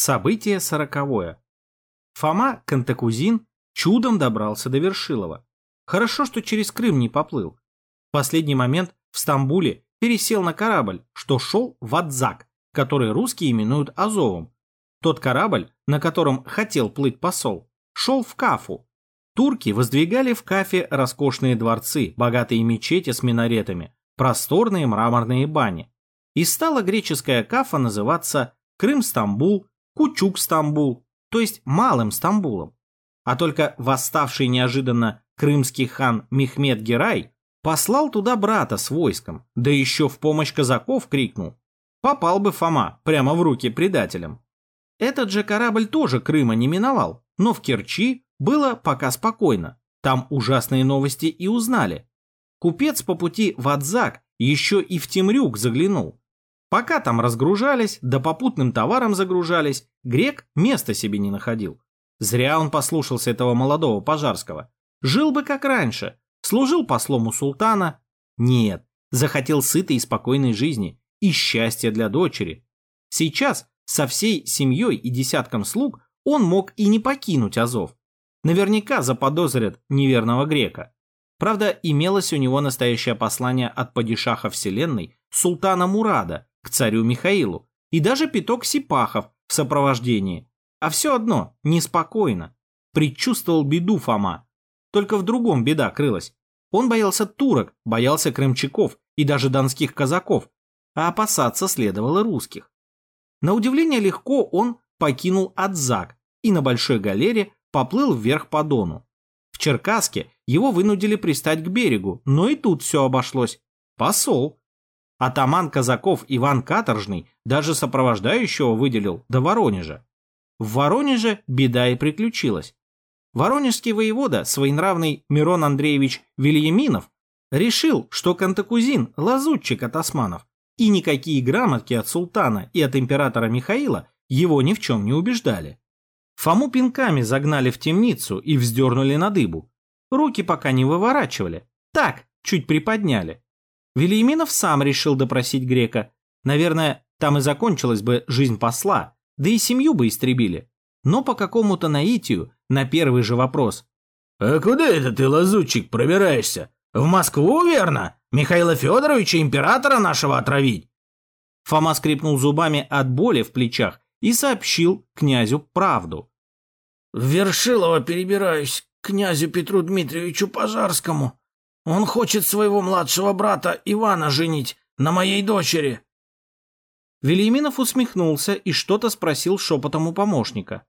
Событие сороковое. Фома Кантакузин чудом добрался до Вершилова. Хорошо, что через Крым не поплыл. В последний момент в Стамбуле пересел на корабль, что шел в Адзак, который русские именуют Азовом. Тот корабль, на котором хотел плыть посол, шел в Кафу. Турки воздвигали в Кафе роскошные дворцы, богатые мечети с минаретами, просторные мраморные бани. И стала греческая Кафа называться Крым-Стамбул, Кучук-Стамбул, то есть Малым Стамбулом. А только восставший неожиданно крымский хан Мехмед Герай послал туда брата с войском, да еще в помощь казаков крикнул. Попал бы Фома прямо в руки предателям. Этот же корабль тоже Крыма не миновал, но в Керчи было пока спокойно. Там ужасные новости и узнали. Купец по пути в Адзак еще и в Темрюк заглянул. Пока там разгружались, да попутным товаром загружались, грек места себе не находил. Зря он послушался этого молодого пожарского. Жил бы как раньше, служил послом у султана. Нет, захотел сытой и спокойной жизни и счастья для дочери. Сейчас со всей семьей и десятком слуг он мог и не покинуть Азов. Наверняка заподозрят неверного грека. Правда, имелось у него настоящее послание от падишаха вселенной, султана Мурада, к царю Михаилу, и даже пяток сипахов в сопровождении. А все одно, неспокойно. Предчувствовал беду Фома. Только в другом беда крылась. Он боялся турок, боялся крымчаков и даже донских казаков, а опасаться следовало русских. На удивление легко он покинул Адзак и на Большой галере поплыл вверх по Дону. В Черкасске его вынудили пристать к берегу, но и тут все обошлось. Посол. Атаман казаков Иван Каторжный даже сопровождающего выделил до Воронежа. В Воронеже беда и приключилась. Воронежский воевода, своенравный Мирон Андреевич Вильяминов, решил, что Кантакузин – лазутчик от османов, и никакие грамотки от султана и от императора Михаила его ни в чем не убеждали. Фому пинками загнали в темницу и вздернули на дыбу. Руки пока не выворачивали, так, чуть приподняли. Велиминов сам решил допросить грека. Наверное, там и закончилась бы жизнь посла, да и семью бы истребили. Но по какому-то наитию на первый же вопрос. «А куда это ты, лазутчик, пробираешься? В Москву, верно? Михаила Федоровича, императора нашего отравить?» Фома скрипнул зубами от боли в плечах и сообщил князю правду. «В Вершилово перебираюсь князю Петру Дмитриевичу Пожарскому. Он хочет своего младшего брата Ивана женить на моей дочери». Велиминов усмехнулся и что-то спросил шепотом у помощника.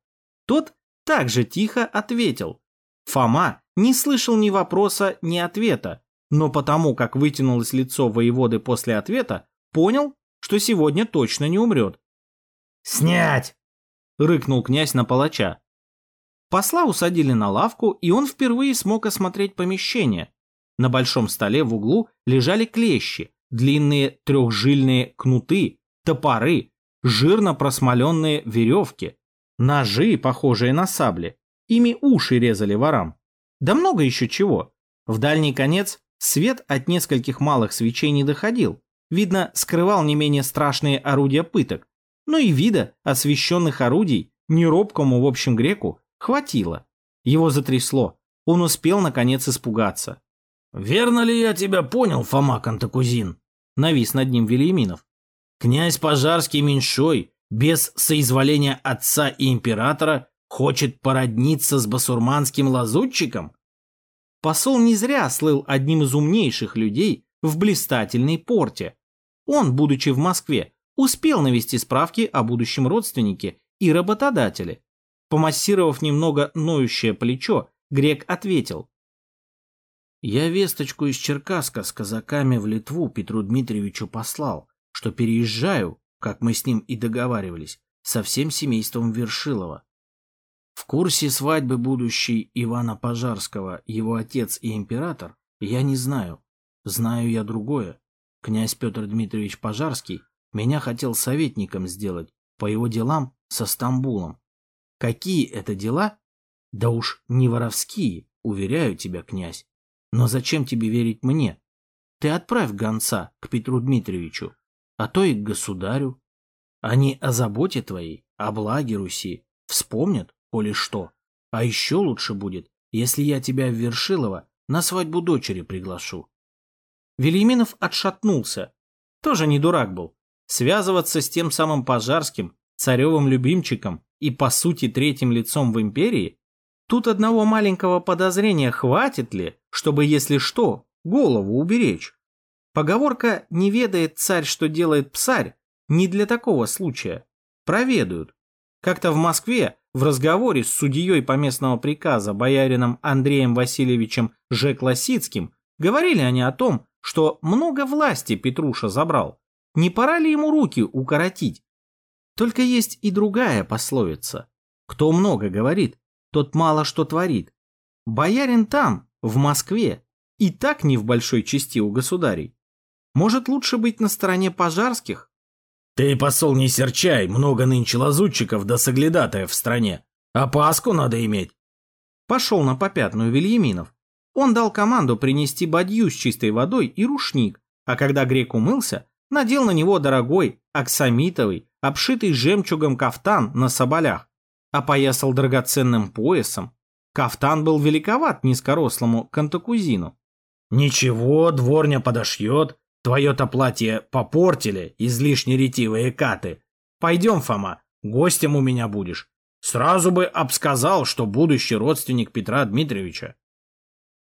Тот также тихо ответил. Фома не слышал ни вопроса, ни ответа, но потому, как вытянулось лицо воеводы после ответа, понял, что сегодня точно не умрет. «Снять!» — рыкнул князь на палача. Посла усадили на лавку, и он впервые смог осмотреть помещение. На большом столе в углу лежали клещи, длинные трехжильные кнуты, топоры, жирно просмоленные веревки, ножи, похожие на сабли. Ими уши резали ворам. Да много еще чего. В дальний конец свет от нескольких малых свечей не доходил. Видно, скрывал не менее страшные орудия пыток. Но и вида освещенных орудий неробкому в общем греку хватило. Его затрясло. Он успел наконец испугаться. «Верно ли я тебя понял, Фома Кантакузин?» Навис над ним Велиминов. «Князь Пожарский меньшой, без соизволения отца и императора, хочет породниться с басурманским лазутчиком?» Посол не зря слыл одним из умнейших людей в блистательной порте. Он, будучи в Москве, успел навести справки о будущем родственнике и работодателе. Помассировав немного ноющее плечо, грек ответил. «Я весточку из Черкаска с казаками в Литву Петру Дмитриевичу послал, что переезжаю, как мы с ним и договаривались, со всем семейством Вершилова. В курсе свадьбы будущей Ивана Пожарского, его отец и император, я не знаю. Знаю я другое. Князь Петр Дмитриевич Пожарский меня хотел советником сделать по его делам со Стамбулом. Какие это дела? Да уж не воровские, уверяю тебя, князь. Но зачем тебе верить мне? Ты отправь гонца к Петру Дмитриевичу, а то и к государю. Они о заботе твоей, о благе Руси, вспомнят, коли что. А еще лучше будет, если я тебя в Вершилово на свадьбу дочери приглашу. Велиминов отшатнулся. Тоже не дурак был. Связываться с тем самым Пожарским, царевым любимчиком и, по сути, третьим лицом в империи? Тут одного маленького подозрения хватит ли, чтобы, если что, голову уберечь? Поговорка «не ведает царь, что делает псарь» не для такого случая. Проведают. Как-то в Москве в разговоре с судьей по местного приказа боярином Андреем Васильевичем Ж. Классицким говорили они о том, что много власти Петруша забрал. Не пора ли ему руки укоротить? Только есть и другая пословица. Кто много говорит, тот мало что творит. Боярин там, в Москве, и так не в большой части у государей. Может, лучше быть на стороне пожарских? Ты, посол, не серчай, много нынче лазутчиков да соглядатаев в стране. А Паску надо иметь. Пошел на попятную Вильяминов. Он дал команду принести бадью с чистой водой и рушник, а когда грек умылся, надел на него дорогой, аксамитовый, обшитый жемчугом кафтан на соболях, опоясал драгоценным поясом. Кафтан был великоват низкорослому кантакузину. «Ничего, дворня подошьет. Твое-то платье попортили, излишне ретивые каты. Пойдем, Фома, гостем у меня будешь. Сразу бы обсказал, что будущий родственник Петра Дмитриевича.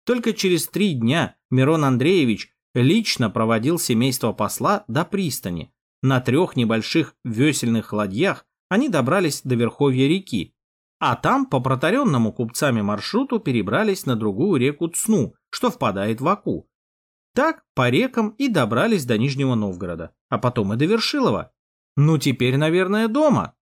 Только через три дня Мирон Андреевич лично проводил семейство посла до пристани. На трех небольших весельных ладьях они добрались до верховья реки, а там по протаренному купцами маршруту перебрались на другую реку Цну, что впадает в Аку. Так по рекам и добрались до Нижнего Новгорода, а потом и до Вершилова. Ну теперь, наверное, дома.